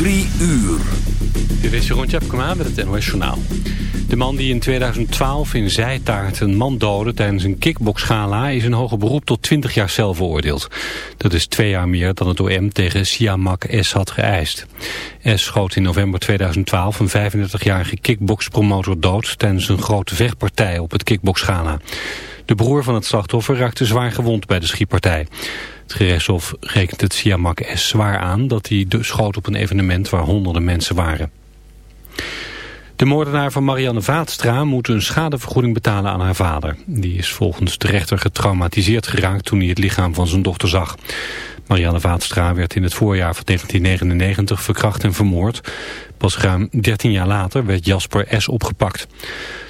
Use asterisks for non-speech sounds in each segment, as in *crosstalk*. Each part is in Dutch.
Drie uur. Dit is Jeroen Tjepkema met het NOS Journaal. De man die in 2012 in Zijtaart een man doodde tijdens een kickboxgala... is in hoger beroep tot 20 jaar cel veroordeeld. Dat is twee jaar meer dan het OM tegen Siamak S. had geëist. S. schoot in november 2012 een 35-jarige kickboxpromotor dood... tijdens een grote vechtpartij op het kickboxgala. De broer van het slachtoffer raakte zwaar gewond bij de schietpartij. Gerechtshof rekent het Siamak S. zwaar aan dat hij schoot op een evenement waar honderden mensen waren. De moordenaar van Marianne Vaatstra moet een schadevergoeding betalen aan haar vader. Die is volgens de rechter getraumatiseerd geraakt toen hij het lichaam van zijn dochter zag. Marianne Vaatstra werd in het voorjaar van 1999 verkracht en vermoord. Pas ruim 13 jaar later werd Jasper S. opgepakt.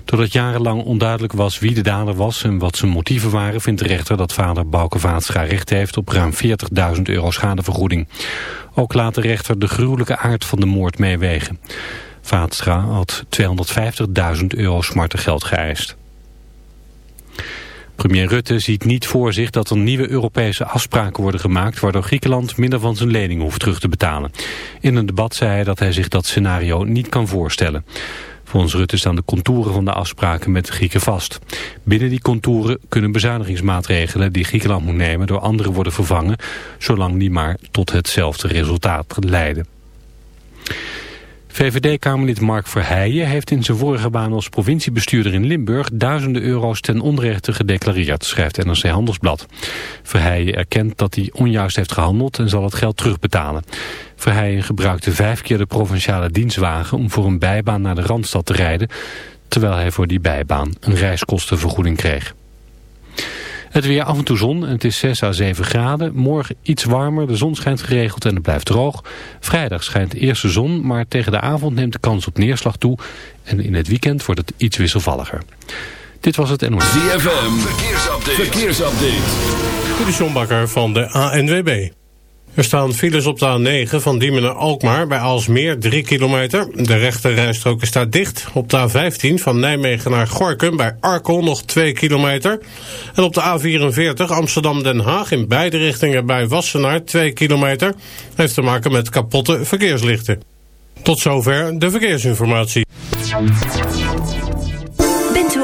Doordat jarenlang onduidelijk was wie de dader was en wat zijn motieven waren... vindt de rechter dat vader Bouke Vaatstra recht heeft op ruim 40.000 euro schadevergoeding. Ook laat de rechter de gruwelijke aard van de moord meewegen. Vaatstra had 250.000 euro smartengeld geëist. Premier Rutte ziet niet voor zich dat er nieuwe Europese afspraken worden gemaakt... waardoor Griekenland minder van zijn lening hoeft terug te betalen. In een debat zei hij dat hij zich dat scenario niet kan voorstellen. Volgens Rutte staan de contouren van de afspraken met de Grieken vast. Binnen die contouren kunnen bezuinigingsmaatregelen die Griekenland moet nemen... door anderen worden vervangen, zolang die maar tot hetzelfde resultaat leiden. VVD-Kamerlid Mark Verheijen heeft in zijn vorige baan als provinciebestuurder in Limburg duizenden euro's ten onrechte gedeclareerd, schrijft NRC Handelsblad. Verheijen erkent dat hij onjuist heeft gehandeld en zal het geld terugbetalen. Verheijen gebruikte vijf keer de provinciale dienstwagen om voor een bijbaan naar de Randstad te rijden, terwijl hij voor die bijbaan een reiskostenvergoeding kreeg. Het weer af en toe zon en het is 6 à 7 graden. Morgen iets warmer, de zon schijnt geregeld en het blijft droog. Vrijdag schijnt eerst de zon, maar tegen de avond neemt de kans op neerslag toe. En in het weekend wordt het iets wisselvalliger. Dit was het NOS. ZFM, verkeersupdate. verkeersupdate. Dit van de ANWB. Er staan files op de A9 van Diemen naar Alkmaar bij Alsmeer 3 kilometer. De rechte rijstrook staat dicht. Op de A15 van Nijmegen naar Gorkum bij Arkel nog 2 kilometer. En op de A44 Amsterdam-Den Haag in beide richtingen bij Wassenaar 2 kilometer. Heeft te maken met kapotte verkeerslichten. Tot zover de verkeersinformatie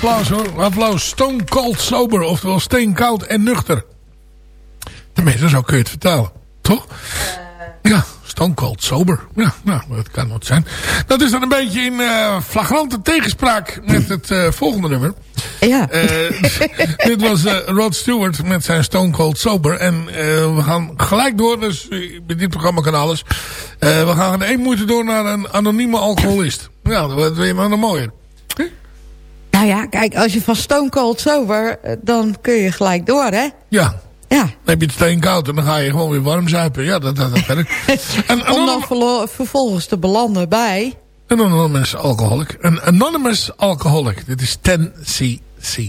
Applaus hoor. Applaus. Stone Cold Sober. Oftewel steenkoud en nuchter. Tenminste, zo kun je het vertalen. Toch? Ja, Stone Cold Sober. Ja, nou, dat kan wat zijn. Dat is dan een beetje in uh, flagrante tegenspraak met het uh, volgende nummer. Ja. Uh, *laughs* dit was Rod Stewart met zijn Stone Cold Sober. En we gaan gelijk door, dus bij dit programma kan alles. we gaan één moeite door naar een anonieme alcoholist. Ja, dat wil je maar nog mooier. Nou ja, kijk, als je van Stone Cold Sober, dan kun je gelijk door, hè? Ja. Ja. Dan heb je het steen koud en dan ga je gewoon weer warm zuipen. Ja, dat, dat, dat werkt. *laughs* en, Om dan vervolgens te belanden bij... Een anonymous alcoholic. Een anonymous alcoholic. Dit is 10cc.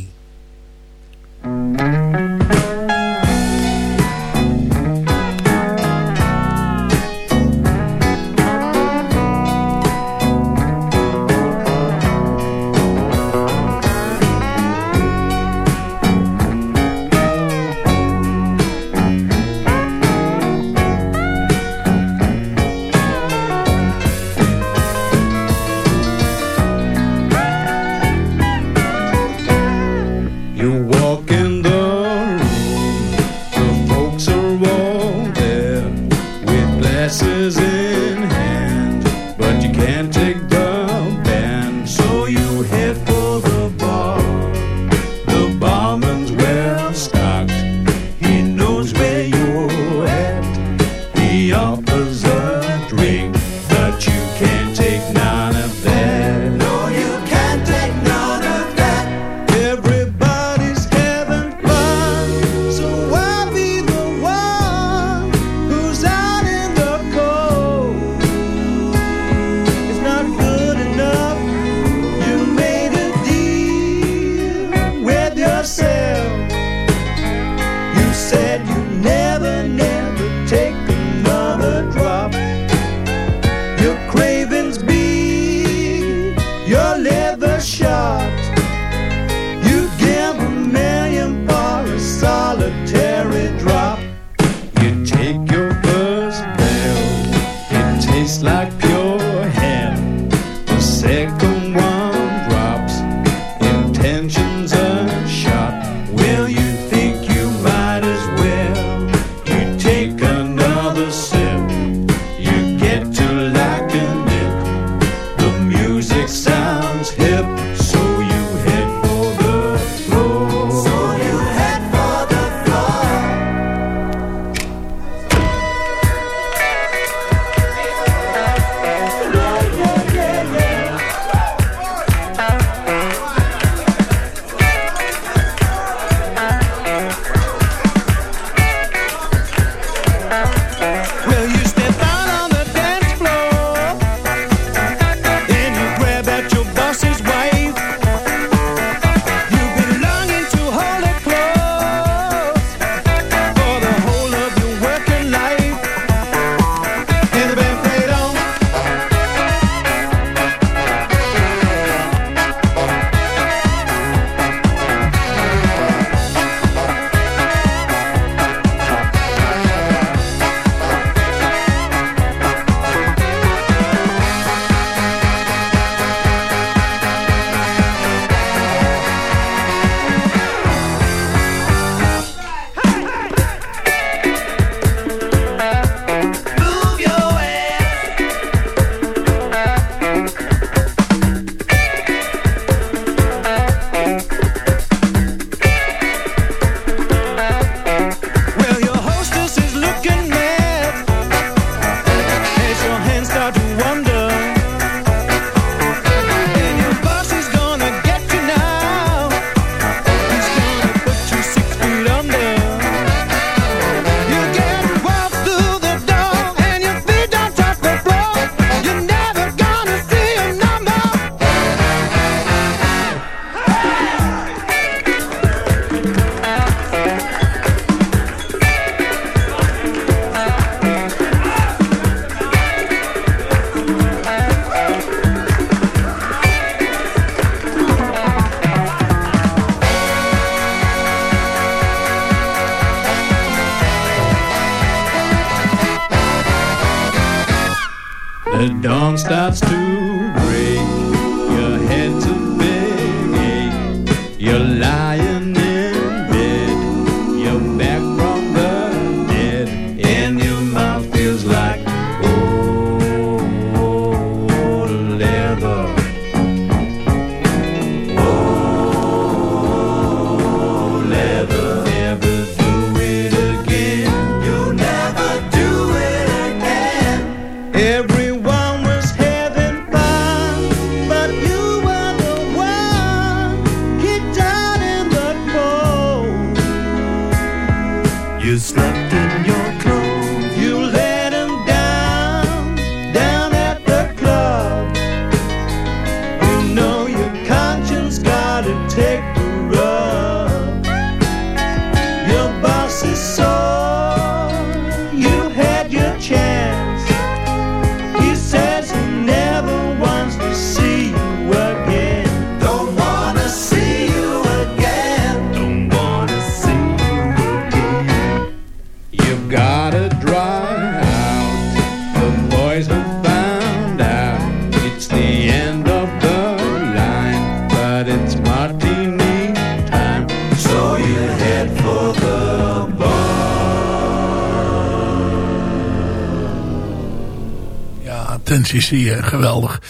CC, eh, geweldig.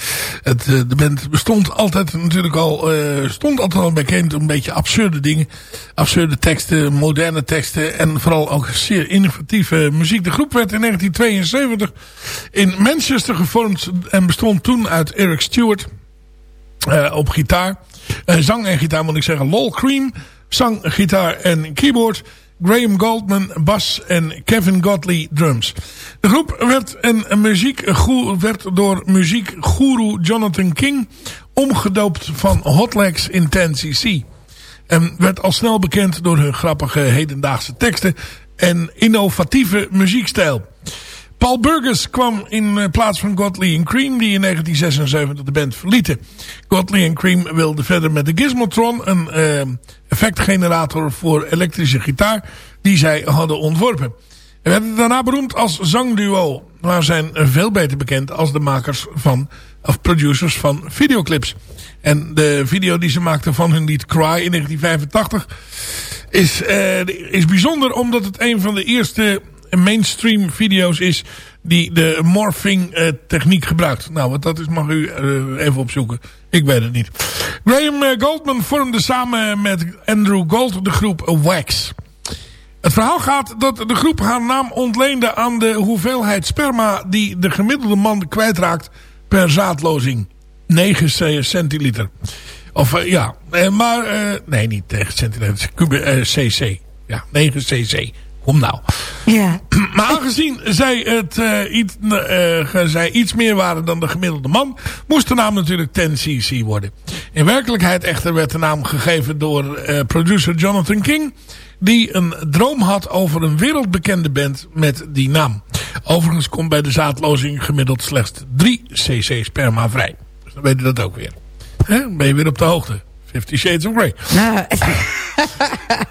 Het, eh, de band bestond altijd natuurlijk al, eh, stond altijd al bekend een beetje absurde dingen. Absurde teksten, moderne teksten en vooral ook zeer innovatieve muziek. De groep werd in 1972 in Manchester gevormd en bestond toen uit Eric Stewart eh, op gitaar. Eh, zang en gitaar moet ik zeggen. Lol Cream, zang, gitaar en keyboard. Graham Goldman, bas en Kevin Godley, drums. De groep werd, een, muziek, werd door muziekgoeroe Jonathan King omgedoopt van Hotlegs in 10cc. En werd al snel bekend door hun grappige hedendaagse teksten en innovatieve muziekstijl. Paul Burgess kwam in eh, plaats van Godley en Cream die in 1976 de band verlieten. Godley en Cream wilden verder met de Gizmotron, een eh, effectgenerator voor elektrische gitaar, die zij hadden ontworpen. Ze werden daarna beroemd als zangduo, maar zijn veel beter bekend als de makers van, of producers van videoclips. En de video die ze maakten van hun lied Cry in 1985 is, eh, is bijzonder omdat het een van de eerste mainstream video's is die de morphing eh, techniek gebruikt. Nou, wat dat is mag u eh, even opzoeken. Ik weet het niet. Graham eh, Goldman vormde samen met Andrew Gold de groep Wax. Het verhaal gaat dat de groep haar naam ontleende aan de hoeveelheid sperma die de gemiddelde man kwijtraakt per zaadlozing. 9 centiliter. Of ja, maar nee niet tegen centiliter, kube, cc. Ja, 9 cc. Kom nou. Ja. *clears throat* Maar aangezien zij, het, eh, iets, eh, zij iets meer waren dan de gemiddelde man, moest de naam natuurlijk 10cc worden. In werkelijkheid echter werd de naam gegeven door eh, producer Jonathan King, die een droom had over een wereldbekende band met die naam. Overigens komt bij de zaadlozing gemiddeld slechts 3 cc sperma vrij. Dus dan weet je dat ook weer. Ben je weer op de hoogte. Fifty Shades of Grey. Nou, *laughs*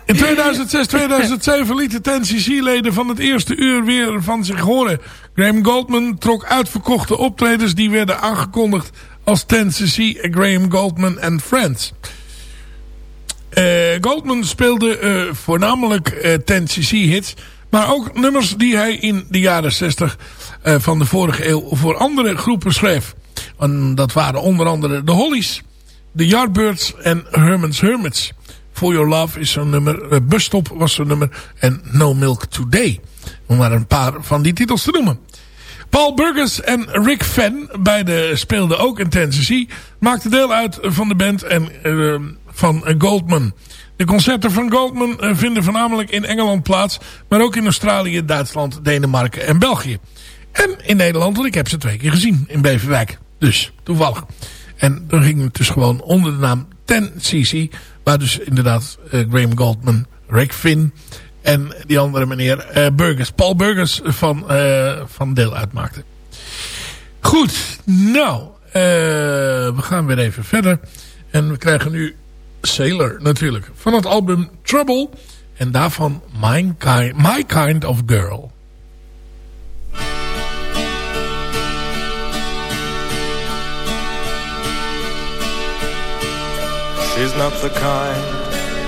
In 2006, 2007 lieten 10cc-leden van het eerste uur weer van zich horen. Graham Goldman trok uitverkochte optredens die werden aangekondigd als 10cc Graham Goldman and Friends. Eh, Goldman speelde eh, voornamelijk eh 10cc-hits, maar ook nummers die hij in de jaren 60 eh, van de vorige eeuw voor andere groepen schreef. En dat waren onder andere de Hollies, de Yardbirds en Herman's Hermits. For Your Love is zo'n nummer. Uh, Bus Stop was zo'n nummer. En No Milk Today. Om maar een paar van die titels te noemen. Paul Burgess en Rick Fenn, beide speelden ook in Tennessee, maakten deel uit van de band en, uh, van Goldman. De concerten van Goldman uh, vinden voornamelijk in Engeland plaats, maar ook in Australië, Duitsland, Denemarken en België. En in Nederland, want ik heb ze twee keer gezien in Beverwijk. Dus, toevallig. En dan ging het dus gewoon onder de naam 10cc. Waar dus inderdaad uh, Graham Goldman, Rick Finn en die andere meneer uh, Burgers, Paul Burgers van, uh, van deel uitmaakte. Goed, nou, we gaan weer even verder. En we krijgen nu Sailor natuurlijk. Van het album Trouble. En daarvan My Kind, My kind of Girl. She's not the kind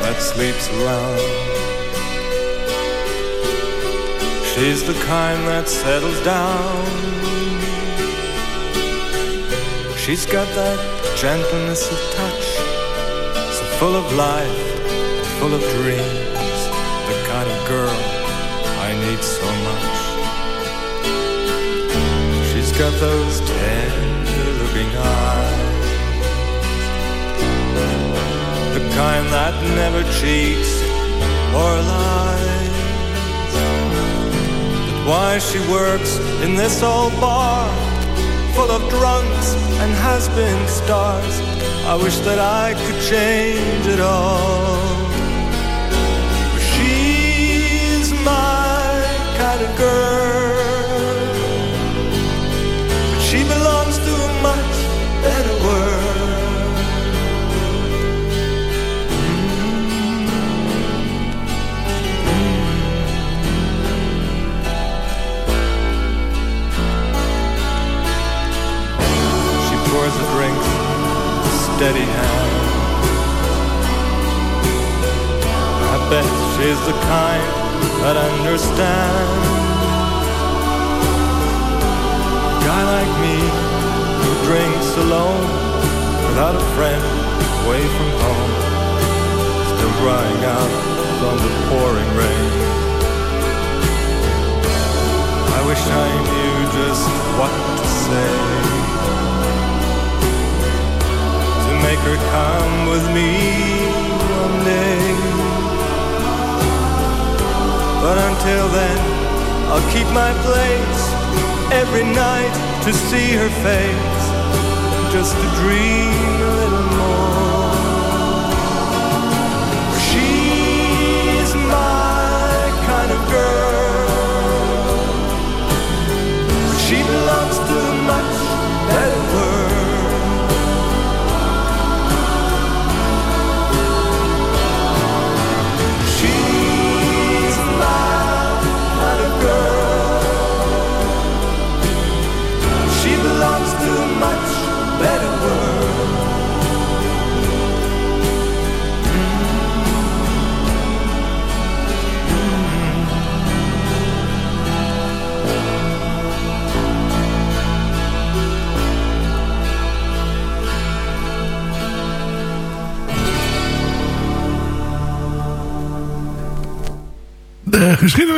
that sleeps around. She's the kind that settles down. She's got that gentleness of touch, so full of life, full of dreams. The kind of girl I need so much. She's got those tender looking eyes. Kind that never cheats or lies But why she works in this old bar full of drunks and has-been stars. I wish that I could change it all. But She's my kind of girl, steady hand. I bet she's the kind that understands. A guy like me who drinks alone without a friend away from home, still crying out from the pouring rain. I wish I knew just what to say make her come with me one day. But until then, I'll keep my place every night to see her face, just to dream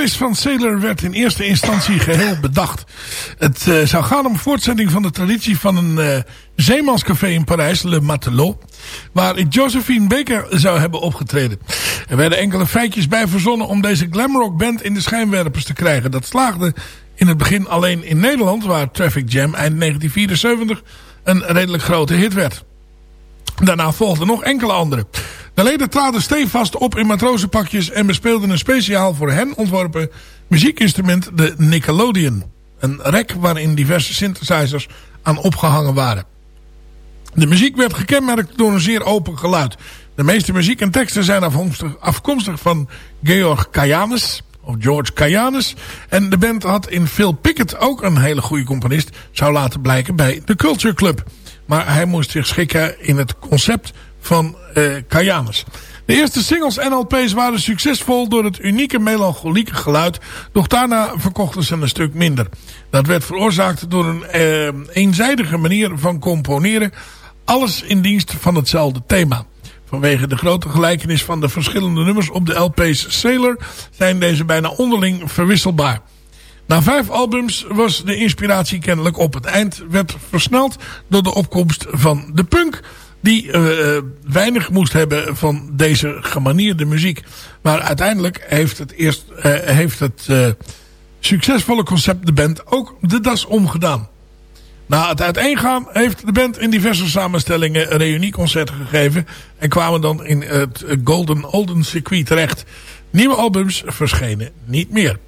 Geschiedenis van Sailor werd in eerste instantie geheel bedacht. Het eh, zou gaan om voortzetting van de traditie van een eh, zeemanscafé in Parijs, Le Matelot, waar Josephine Baker zou hebben opgetreden. Er werden enkele feitjes bij verzonnen om deze glamrock band in de schijnwerpers te krijgen. Dat slaagde in het begin alleen in Nederland, waar Traffic Jam eind 1974 een redelijk grote hit werd. Daarna volgden nog enkele andere. De leden traden stevast op in matrozenpakjes en bespeelden een speciaal voor hen ontworpen muziekinstrument, de Nickelodeon. Een rek waarin diverse synthesizers aan opgehangen waren. De muziek werd gekenmerkt door een zeer open geluid. De meeste muziek en teksten zijn afkomstig, afkomstig van Georg Kayanis, of George Kayanis. En de band had in Phil Pickett ook een hele goede componist, zou laten blijken bij de Culture Club. Maar hij moest zich schikken in het concept van uh, Kayanus. De eerste singles en LP's waren succesvol door het unieke melancholieke geluid. Doch daarna verkochten ze een stuk minder. Dat werd veroorzaakt door een uh, eenzijdige manier van componeren. Alles in dienst van hetzelfde thema. Vanwege de grote gelijkenis van de verschillende nummers op de LP's Sailor zijn deze bijna onderling verwisselbaar. Na vijf albums was de inspiratie kennelijk op. Het eind werd versneld door de opkomst van de punk die uh, weinig moest hebben van deze gemanierde muziek. Maar uiteindelijk heeft het, eerst, uh, heeft het succesvolle concept de band ook de das omgedaan. Na het uiteengaan heeft de band in diverse samenstellingen reunieconcerten gegeven. En kwamen dan in het Golden Olden circuit terecht. Nieuwe albums verschenen niet meer.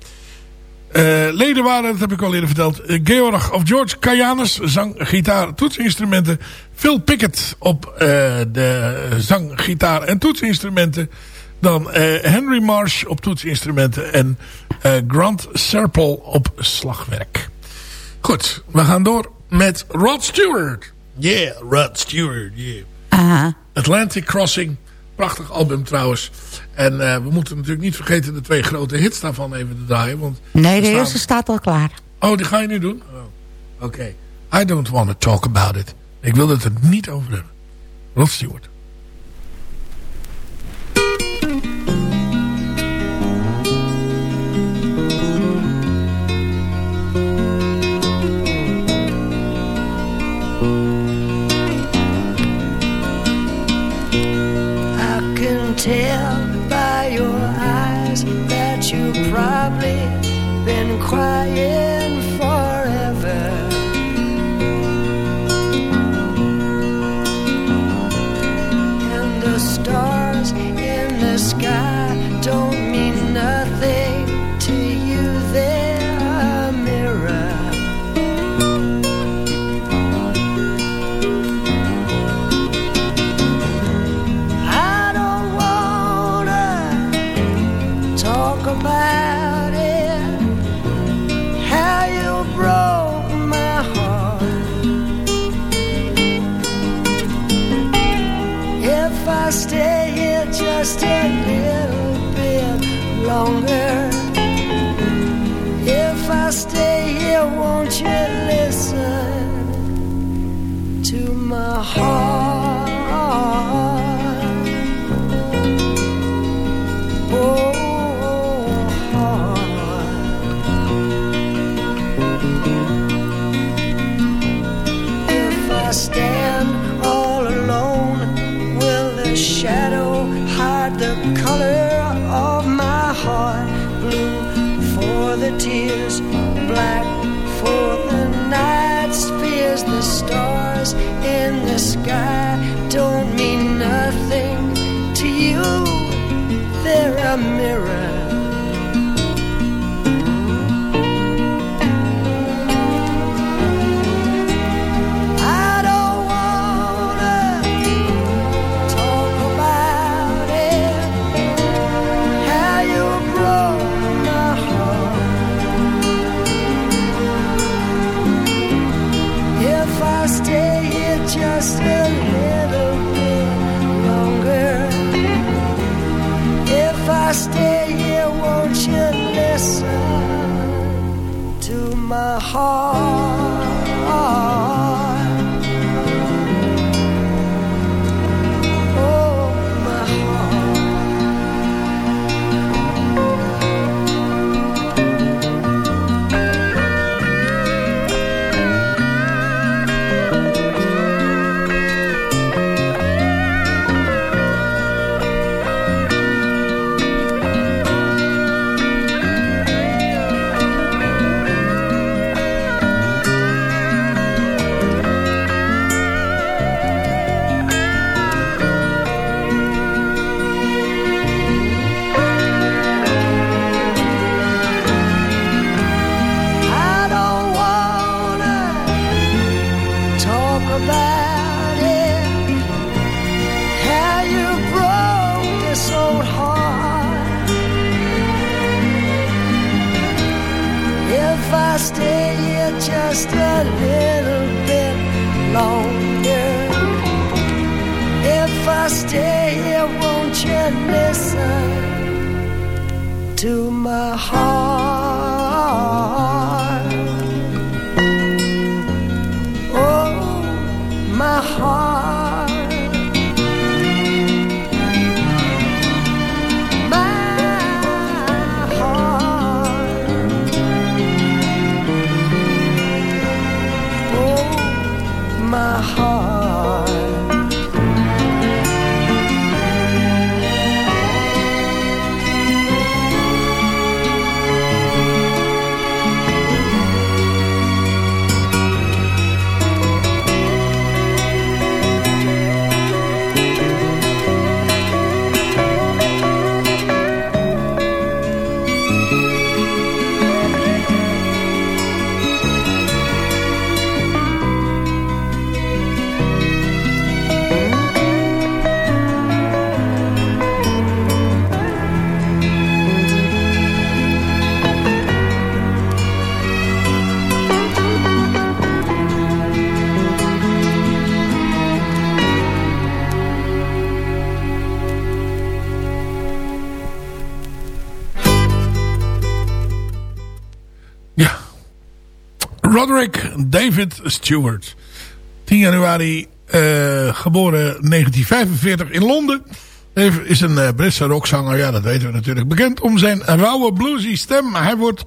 Uh, leden waren, dat heb ik al eerder verteld, uh, Georg of George Kayanis, zang, gitaar, toetsinstrumenten. Phil Pickett op uh, de zang, gitaar en toetsinstrumenten. Dan Henry Marsh op toetsinstrumenten en Grant Serpel op slagwerk. Goed, we gaan door met Rod Stewart. Yeah, Rod Stewart, yeah. Aha. Atlantic Crossing. Prachtig album trouwens. En uh, we moeten natuurlijk niet vergeten de twee grote hits daarvan even te draaien. Want nee, de staan... eerste staat al klaar. Oh, die ga je nu doen? Oh. Oké. Okay. I don't want to talk about it. Ik wil het er niet over hebben. Rod Stewart. Tell heart? David Stewart. 10 januari eh, geboren 1945 in Londen. Hij is een eh, Britse rockzanger. Ja, dat weten we natuurlijk. Bekend om zijn rauwe bluesy stem. Hij wordt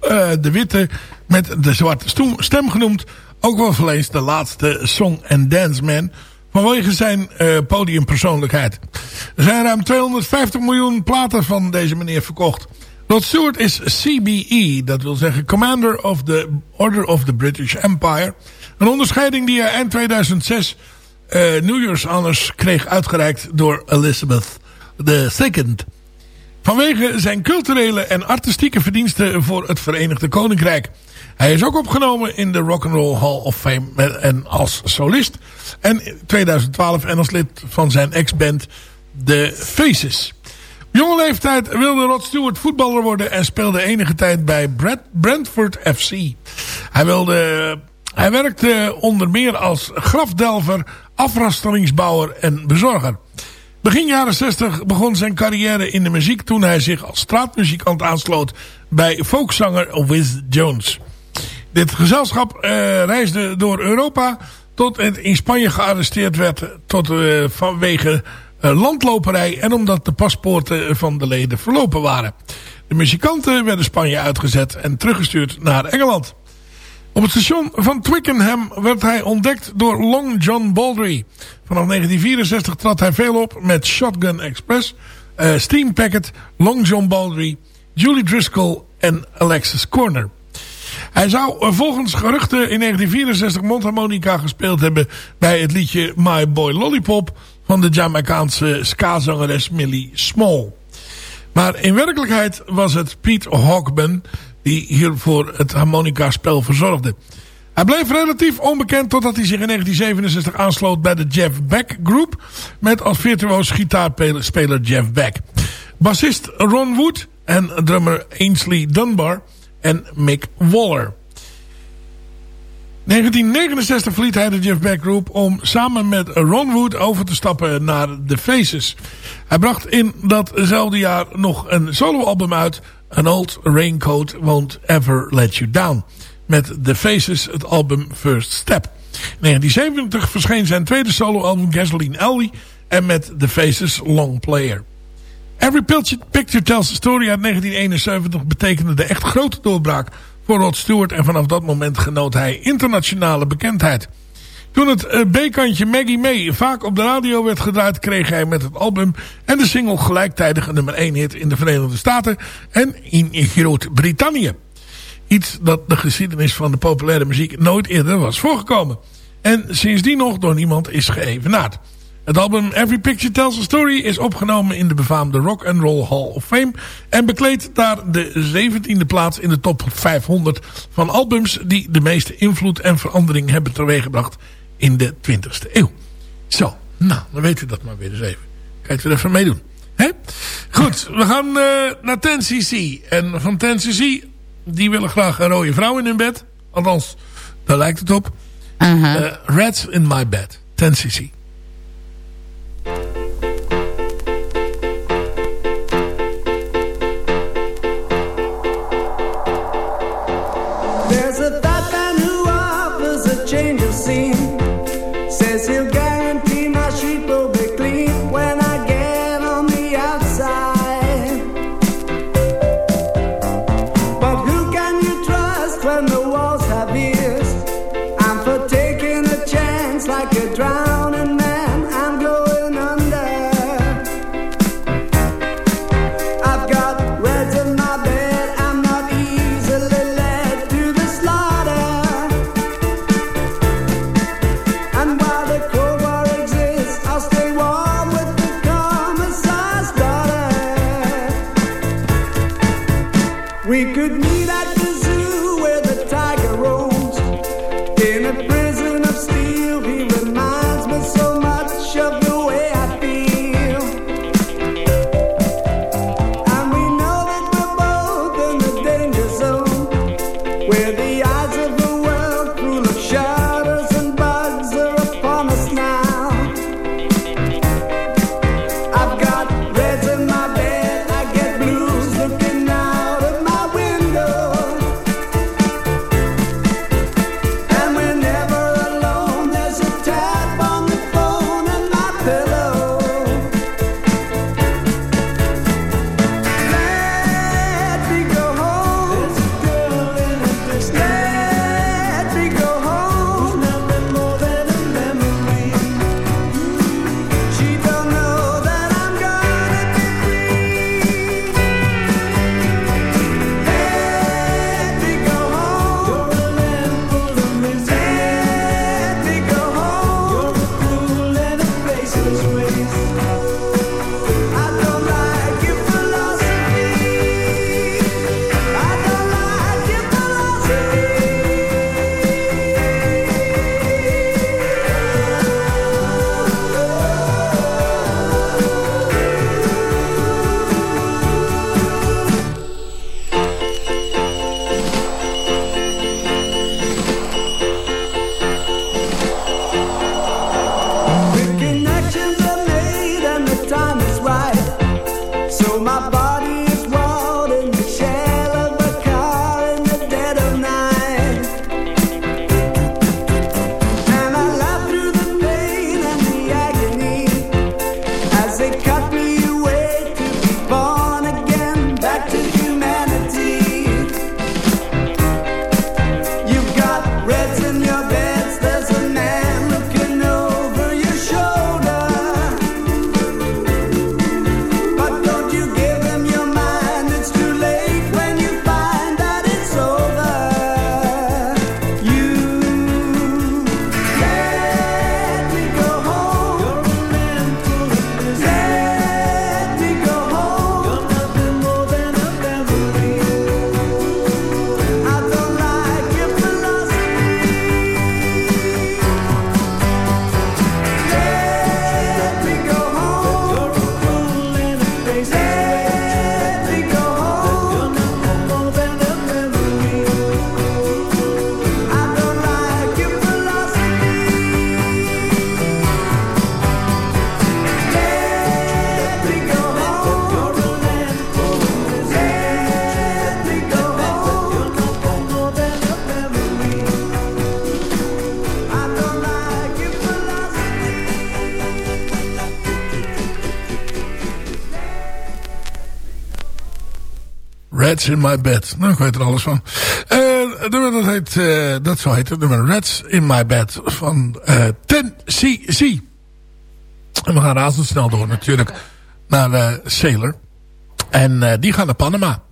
eh, de witte met de zwarte stem genoemd. Ook wel wel eens de laatste song and dance man. Vanwege zijn podiumpersoonlijkheid. Er zijn ruim 250 miljoen platen van deze meneer verkocht. Rod Stewart is CBE, dat wil zeggen Commander of the Order of the British Empire. Een onderscheiding die hij eind 2006 eh New Year's Honors kreeg uitgereikt door Elizabeth II. Vanwege zijn culturele en artistieke verdiensten voor het Verenigde Koninkrijk. Hij is ook opgenomen in de Rock'n'Roll Hall of Fame met- en als solist. En in 2012 en als lid van zijn ex-band The Faces. Jonge leeftijd wilde Rod Stewart voetballer worden en speelde enige tijd bij Brentford FC. Hij, wilde, hij werkte onder meer als grafdelver, afrastelingsbouwer en bezorger. Begin jaren 60 begon zijn carrière in de muziek toen hij zich als straatmuzikant aansloot bij folkzanger Wiz Jones. Dit gezelschap eh, reisde door Europa tot het in Spanje gearresteerd werd tot, eh, vanwege eh, landloperij en omdat de paspoorten van de leden verlopen waren. De muzikanten werden Spanje uitgezet en teruggestuurd naar Engeland. Op het station van Twickenham werd hij ontdekt door Long John Baldry. Vanaf 1964 trad hij veel op met Shotgun Express, eh, Steam Packet, Long John Baldry, Julie Driscoll en Alexis Corner. Hij zou eh, volgens geruchten in 1964 mondharmonica gespeeld hebben... bij het liedje My Boy Lollipop van de Jamaicaanse ska-zangeres Millie Small. Maar in werkelijkheid was het Pete Hawkman die hiervoor het harmonica-spel verzorgde. Hij bleef relatief onbekend totdat hij zich in 1967 aansloot bij de Jeff Beck Group... met als virtuoos gitaarspeler Jeff Beck. Bassist Ron Wood en drummer Ainsley Dunbar en Mick Waller. 1969 verliet hij de Jeff Beck Group om samen met Ron Wood over te stappen naar The Faces. Hij bracht in datzelfde jaar nog een soloalbum uit, An Old Raincoat Won't Ever Let You Down. Met The Faces het album First Step. In 1970 verscheen zijn tweede soloalbum Gasoline Alley en met The Faces Long Player. Every Picture Tells a Story uit 1971 betekende de echt grote doorbraak voor Rod Stewart en vanaf dat moment genoot hij internationale bekendheid. Toen het uh, B-kantje Maggie May vaak op de radio werd gedraaid... kreeg hij met het album en de single gelijktijdig een nummer 1 hit in de Verenigde Staten en in Groot-Brittannië. Iets dat de geschiedenis van de populaire muziek nooit eerder was voorgekomen. En sindsdien nog door niemand is geëvenaard. Het album Every Picture Tells a Story is opgenomen in de befaamde Rock and Roll Hall of Fame en bekleedt daar de 17e plaats in de top 500 van albums die de meeste invloed en verandering hebben teweeggebracht in de 20e eeuw. Zo, nou, dan weet u dat maar weer eens even. Kijk er even meedoen. Hè? Goed, we gaan uh, naar 10cc. En van 10cc, die willen graag een rode vrouw in hun bed. Althans, daar lijkt het op. Uh -huh. uh, Rats in my bed. 10cc. There's In My Bed. Nou, ik weet er alles van. Eh nummer dat heet, eh, dat zo heet het, nummer Rats in My Bed van eh Ten CC. En we gaan razendsnel door natuurlijk naar eh Sailor. En die gaan naar Panama.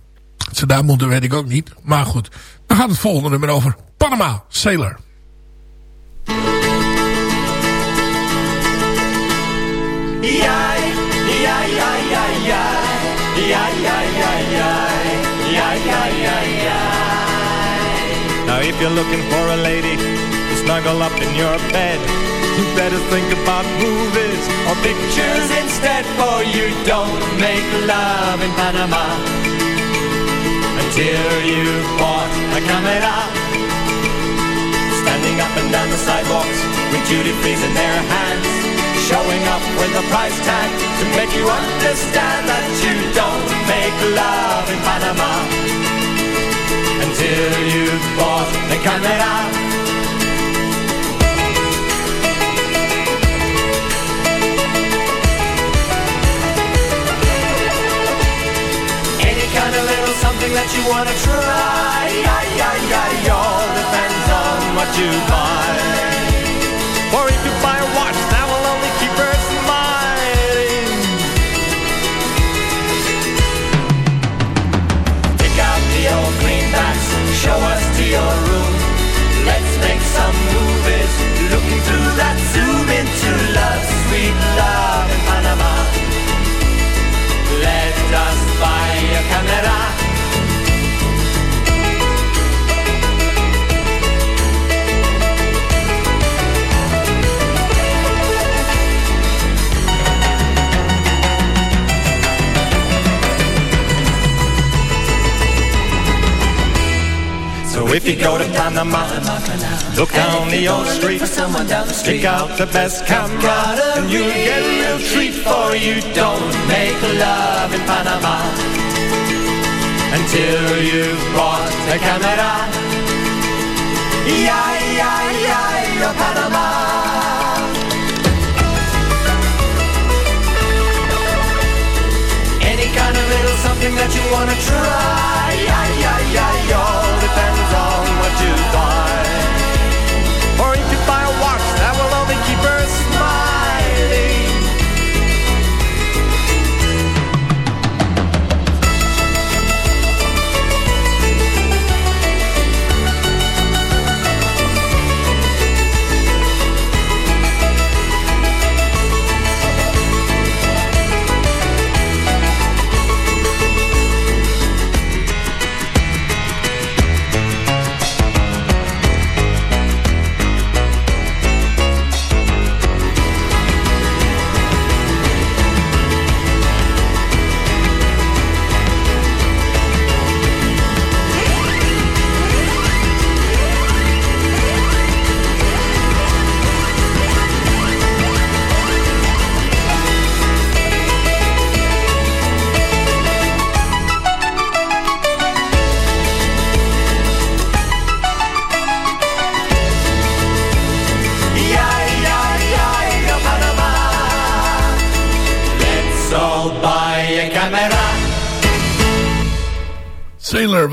Ze daar moeten, weet ik ook niet. Maar goed, dan gaat het volgende nummer over. Panama, Sailor. Ja, ja. If you're looking for a lady to snuggle up in your bed, you better think about movies or pictures instead, for you don't make love in Panama until you've bought a camera. Standing up and down the sidewalks with duty frees in their hands, showing up with a price tag to make you understand that you don't make love in Panama until you've bought camera. Any kind of little something that you wanna try, yeah, all depends on what you buy. Or if you buy a watch, that will only keep her smiling. Take out the old greenbacks, show us to your room. Make some movies, looking through that zoom into love, sweet love in Panama. Let us buy a camera. If you go to Panama, look down the old street, stick out the best camera, and you'll get a real treat for you. Don't make love in Panama until you've bought a camera. Yeah, yeah, yeah, Panama. Something that you wanna try, yeah, yeah, yeah, all depends on what you buy.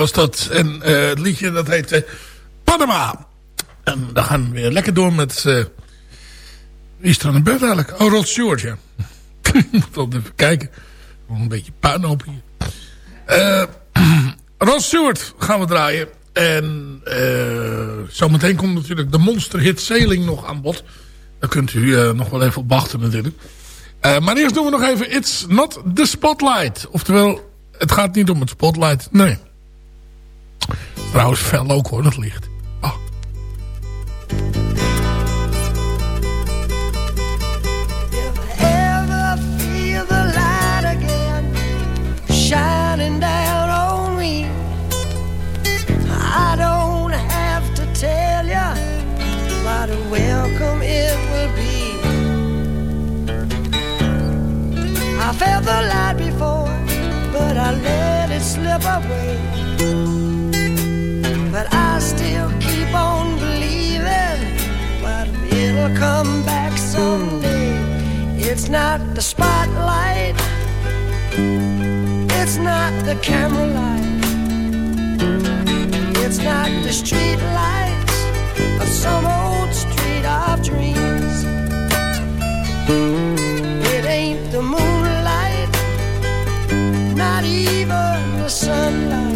Was dat. En eh, het liedje dat heet eh, Panama. En dan gaan we weer lekker door met... eh, wie is er aan de beurt eigenlijk? Oh, Rod Stewart, ja. *laughs* Moet wel even kijken. Een beetje puinhoop hier. *clears throat* Rod Stewart gaan we draaien. En zometeen komt natuurlijk de monsterhit Sailing nog aan bod. Daar kunt u nog wel even op wachten natuurlijk. Maar eerst doen we nog even It's Not The Spotlight. Oftewel, het gaat niet om het spotlight. Nee. Trouwens, fel ook hoor, dat licht. Again shining down on me. I don't have to tell you what a welcome it will be. I felt the light before, but I let it slip away. It's not the spotlight. It's not the camera light. It's not the street lights of some old street of dreams. It ain't the moonlight. Not even the sunlight.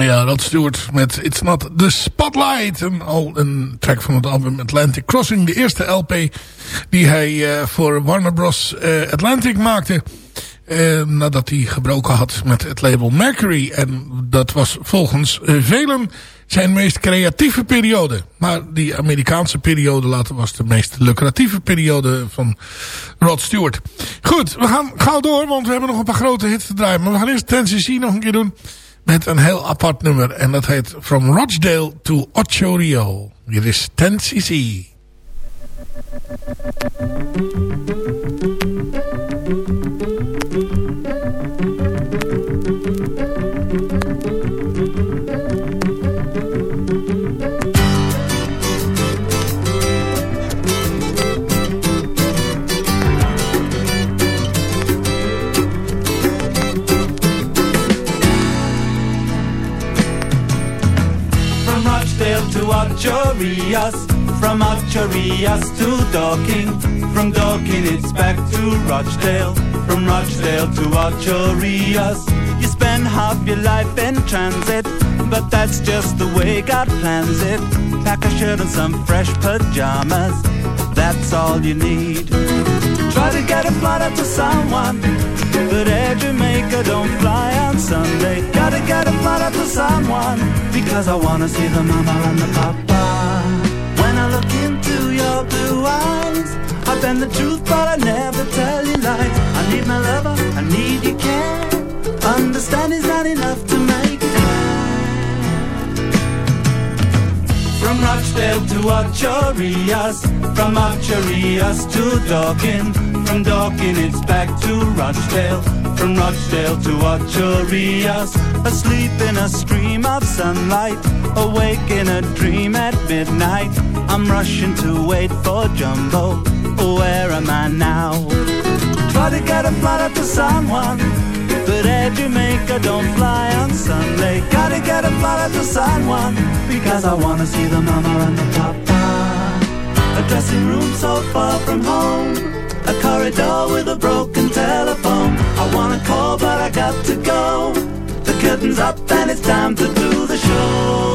Ja, Rod Stewart met It's Not The Spotlight. Een, al een track van het album Atlantic Crossing. De eerste LP die hij eh, voor Warner Bros. eh, Atlantic maakte. eh, nadat hij gebroken had met het label Mercury. En dat was volgens velen zijn meest creatieve periode. Maar die Amerikaanse periode later was de meest lucratieve periode van Rod Stewart. Goed, we gaan gauw door, want we hebben nog een paar grote hits te draaien. Maar we gaan eerst Tennessee nog een keer doen met een heel apart nummer. En dat heet From Rochdale to Ocho Rio. Hier is 10cc. To from Ocho to Dorking, from Dorking it's back to Rochdale, from Rochdale to Ocho You spend half your life in transit, but that's just the way God plans it. Pack a shirt and some fresh pajamas, that's all you need. Try to get a flight out to someone, but Air Jamaica don't fly on Sunday. Gotta get a flight to San Juan because I wanna see the mama and the papa. When I look into your blue eyes, I bend the truth, but I never tell you lies. I need my lover, I need your care. Understand is not enough to make From Rochdale to Ocherias, from Ocherias to Dorking, from Dorking it's back to Rochdale, from Rochdale to Ocherias, asleep in a stream of sunlight, awake in a dream at midnight. I'm rushing to wait for Jumbo. Where am I now? Try to get a flight up to San Juan. But Air Jamaica don't fly on Sunday. Gotta get a flight to San Juan because I wanna see the mama and the papa. A dressing room so far from home. A corridor with a broken telephone. I wanna call, but I got to go. The curtain's up and it's time to do the show.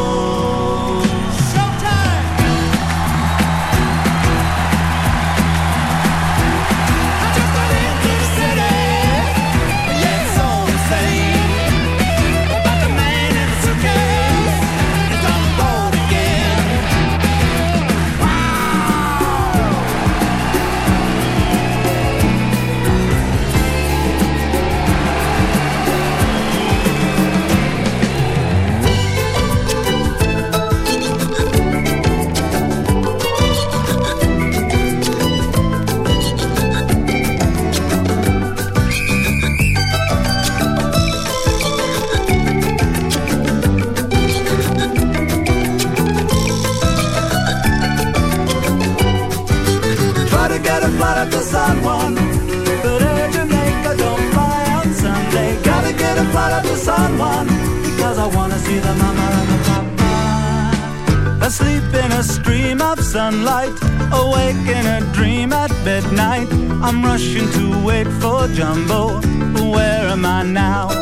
Get a flight out to San Juan. But Air Jamaica don't fly on Sunday. Gotta get a flight out to San Juan. Because I wanna see the mama and the papa. Asleep in a stream of sunlight. Awake in a dream at midnight. I'm rushing to wait for Jumbo. Where am I now?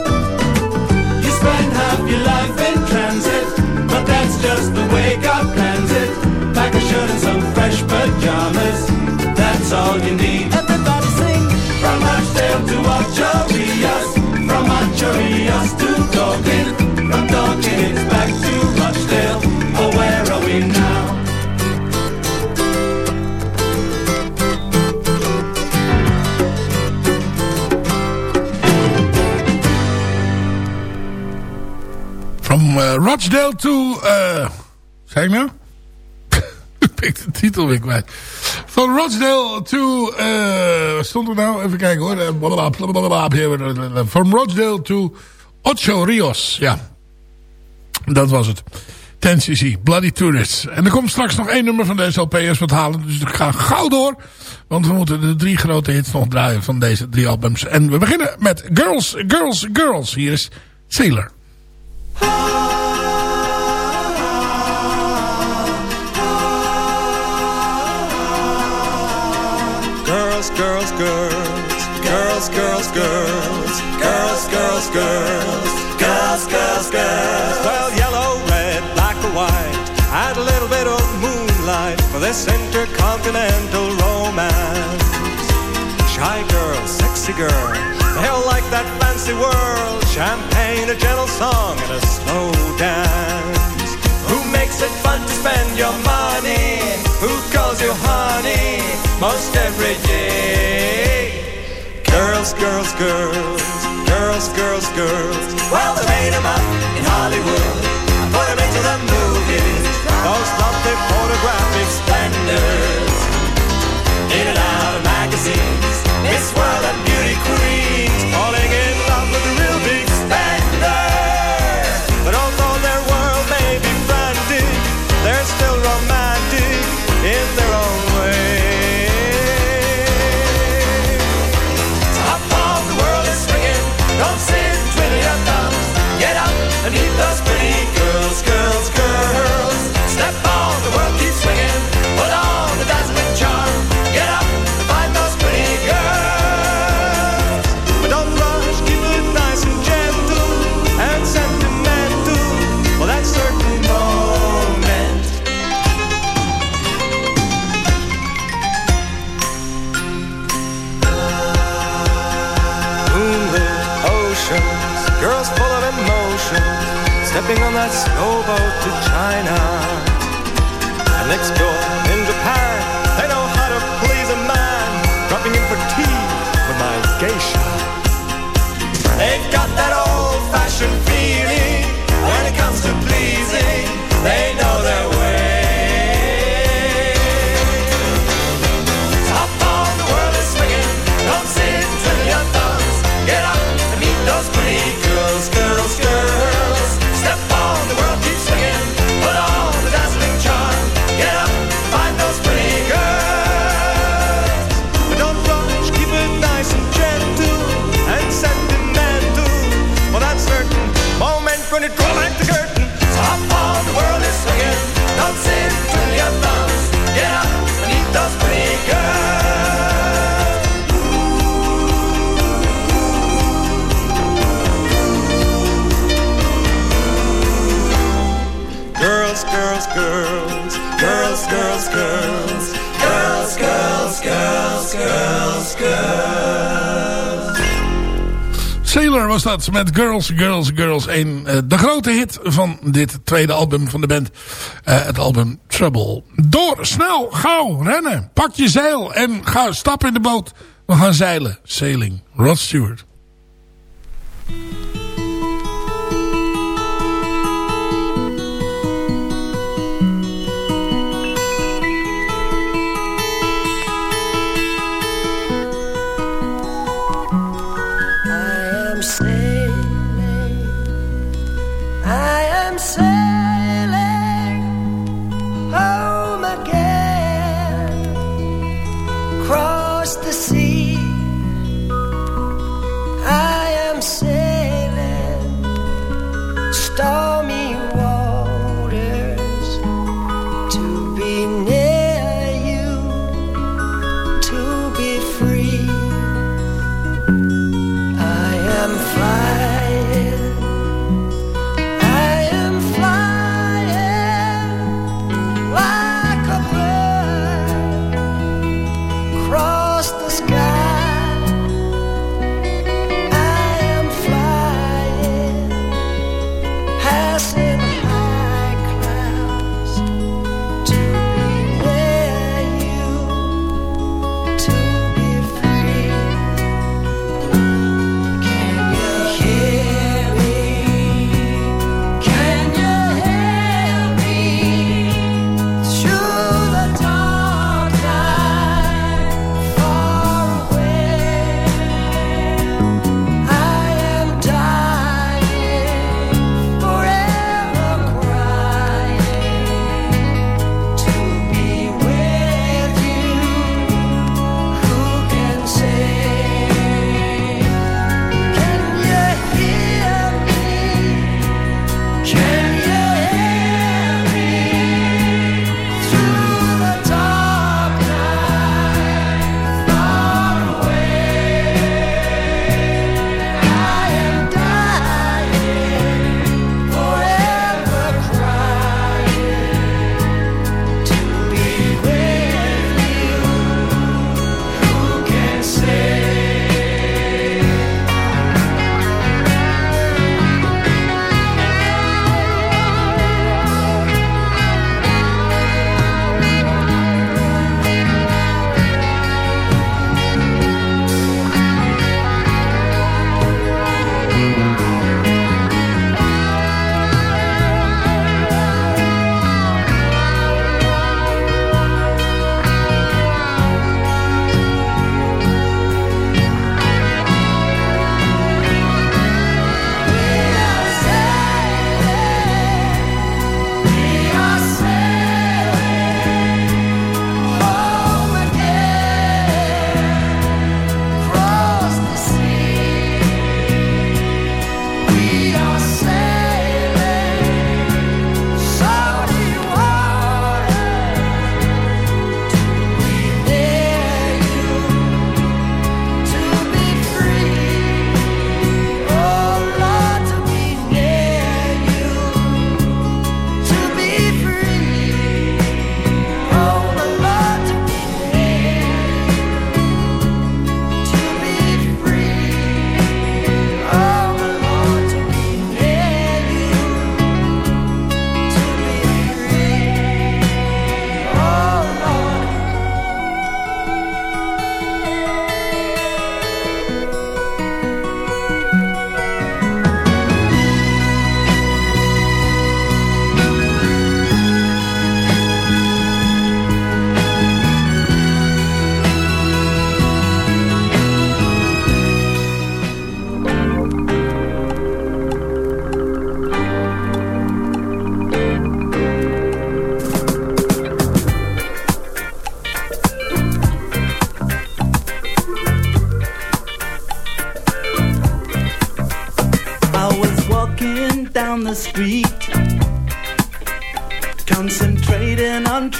All you need. Everybody sing. From Rochdale to Ocherias. From Ocherias to Dorking. From Dorking it's back to Rochdale. Oh, where are we now? From eh, Rochdale to... eh zeg ik nou? *laughs* Ik ben de titel weer kwijt. Van Rochdale to... wat stond er nou? Even kijken hoor. Eh. From Rochdale to Ocho Rios. Ja. Dat was het. Tennessee, Bloody Tourists. En er komt straks nog één nummer van deze LP's wat halen. Dus ik ga gauw door. Want we moeten de drie grote hits nog draaien van deze drie albums. En we beginnen met Girls, Girls, Girls. Hier is Sailor. Girls, girls, girls, girls, girls, girls, girls, girls, girls, girls, girls, girls. Well, yellow, red, black or white, add a little bit of moonlight for this intercontinental romance. Shy girl, sexy girl, they all like that fancy world. Champagne, a gentle song, and a slow dance. Who makes it fun to spend your money? Who calls you honey most every day? Girls, girls, girls, girls, girls, girls. Well, they made 'em up in Hollywood. I put 'em into the movies. Those lovely photographic a snowboat to China. An explorer. girls, girls, girls, girls, girls, girls, girls, girls. Sailor was dat met Girls, Girls, Girls. Een, eh, de grote hit van dit tweede album van de band. Eh, het album Trouble. Door, snel, gauw, rennen. Pak je zeil en ga stap in de boot. We gaan zeilen. Sailing. Rod Stewart. I'm sorry.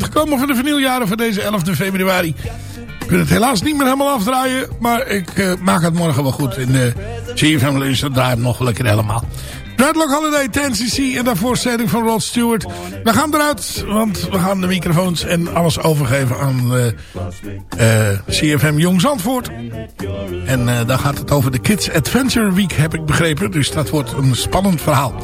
Eind gekomen van de vinyljaren van deze 11 februari. Ik kan het helaas niet meer helemaal afdraaien, maar ik eh, maak het morgen wel goed. In de CFM Lunch, nog lekker helemaal. Dreadlock Holiday, 10cc en daarvoor setting van Rod Stewart. We gaan eruit, want we gaan de microfoons en alles overgeven aan eh, eh, CFM Jong Zandvoort. En eh, dan gaat het over de Kids Adventure Week, heb ik begrepen. Dus dat wordt een spannend verhaal.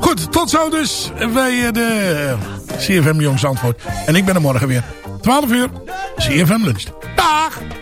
Goed, tot zo dus bij eh, de CFM Jong Zandvoort. En ik ben er morgen weer. 12 uur, CFM Lunch. Dag!